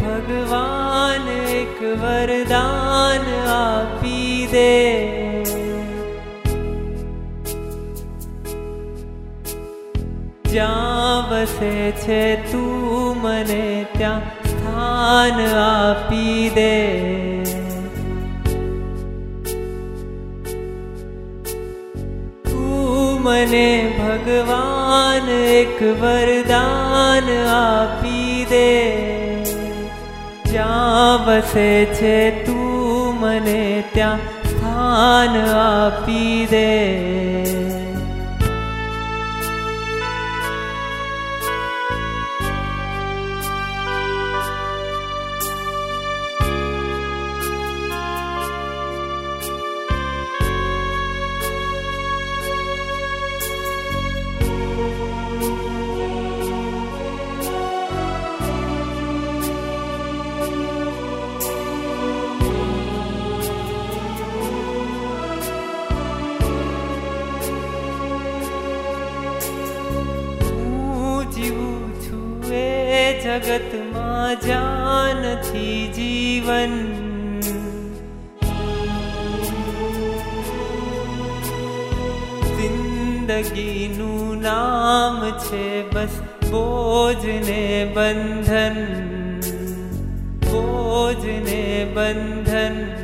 ભગવાન એક વરદાન આપી દે જ્યાં વસે છે તું મને ત્યાં સ્થાન આપી દે તું મને ભગવાન એક વરદાન આપી દે જ્યાં વસે છે તું મને ત્યાં સ્થાન આપી દે જગતમાં જ્યાં નથી જીવન જિંદગીનું નામ છે બસ બોજ ને બંધન બોજ ને બંધન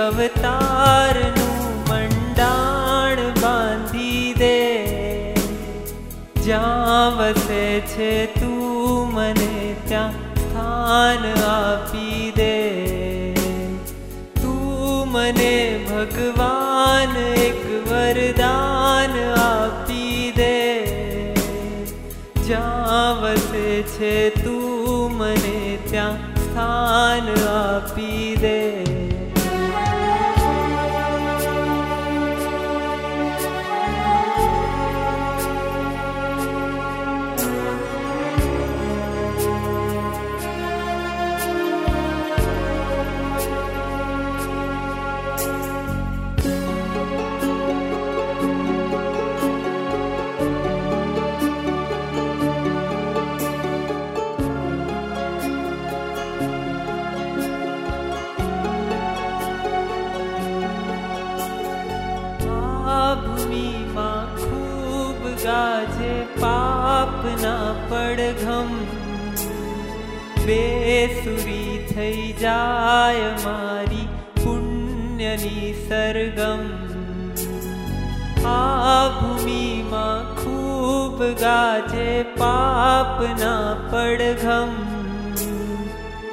અવતારનું મંડાણ બાંધી દે જ્યાં વસે છે તું મને ત્યાં સ્થાન આપી દે તું મને ભગવાન એક વરદાન આપી દે જ્યાં વસે છે તું મને ત્યાં સ્થાન આપી દે પડઘમ બેસુરી થઈ જાય મારી પુણ્યની સરગમ આ ભૂમિમાં ખૂબ ગાજે પાપના પડઘમ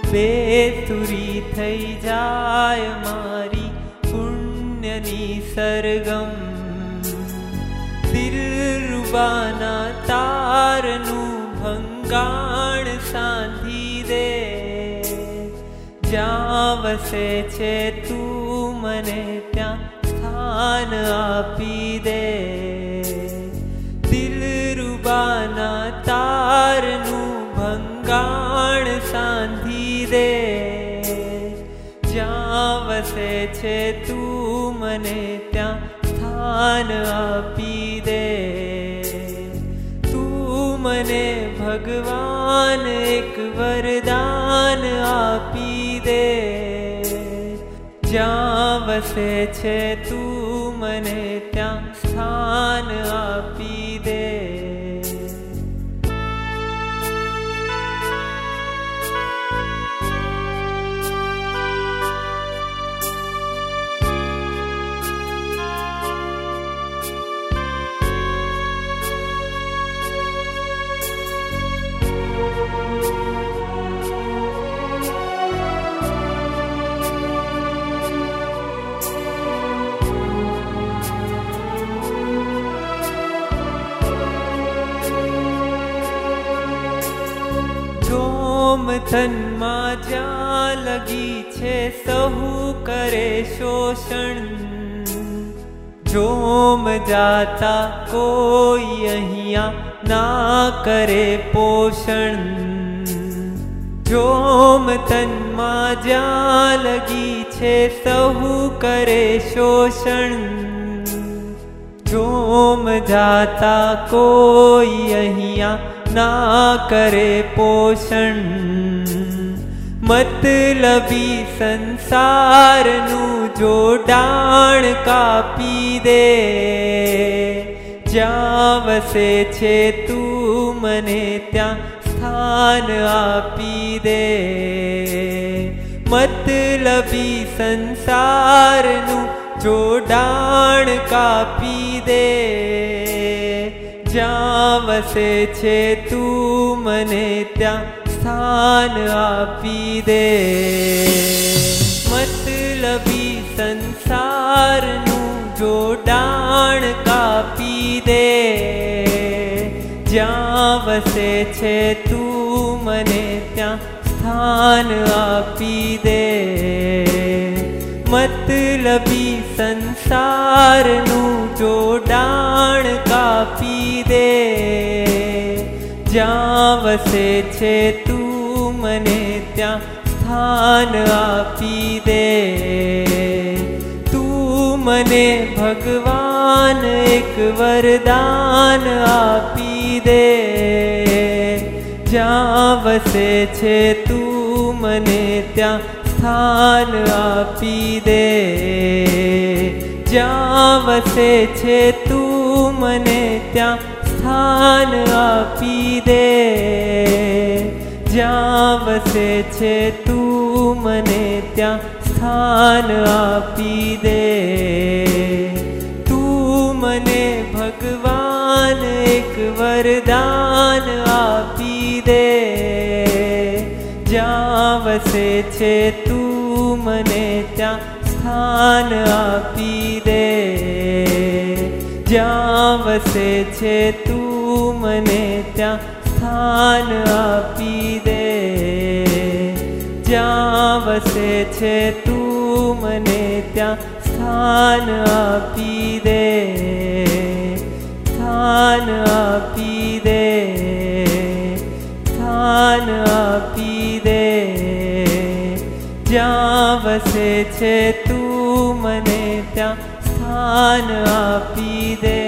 બેસુરી થઈ જાય મારી પુણ્યની સરગમ દિલરૂબાના તારનું ભંગાણ સાંધી દે જ્યાં વસે છે તું મને ત્યાં સ્થાન આપી દે દિલરૂબાના તારનું ભંગાણ સાંધી દે જ્યાં વસે છે તું મને ત્યાં સ્થાન આપી वरदन आी दे। जा वसे च तन् आ તનમાં જ્યાં લગી છે સહુ કરે શોષણ જોમ જાતા કોઈ અહીંયા ના કરે પોષણ જોમ તનમાં જ્યાં લગી છે સહુ કરે શોષણ જોમ જાતા કોઈ અહીંયા ना करे पोषण मतलभी संसार कापि दे। जावसे छे तू मने त्या स्थान आपी दे। मतलबी संसारनु जो मतली संसारापि दे। જ્યાં વસે છે તું મને ત્યાં સ્થાન આપી દે મતલબી સંસારનું જોડાણ કાપી દે જ્યાં વસે છે તું મને ત્યાં સ્થાન આપી દે મતલબી સંસારનું જોડાણ કાપી દે જ્યાં વસે છે તું મને ત્યાં સ્થાન આપી દે તું મને ભગવાન એક વરદાન આપી દે જ્યાં વસે છે તું મને ત્યાં સ્થાન આપી દે જ્યાં વસે છે તું મને ત્યાં સ્થાન આપી દે જ્યાં વસે છે તું મને ત્યાં સ્થાન આપી દે તું મને ભગવાન એક વરદાન આપી દે જ્યાં વસે છે તું મને ત્યાં સ્થાન આપી દે જ્યાં વસે છે તું મને ત્યાં સ્થાન આપી દે જ્યાં વસે છે તું મને ત્યાં સ્થાન આપી દે સ્થાન આપી દે સ્થાન આપી દે જ્યાં વસે છે ज्ञान आपी दे।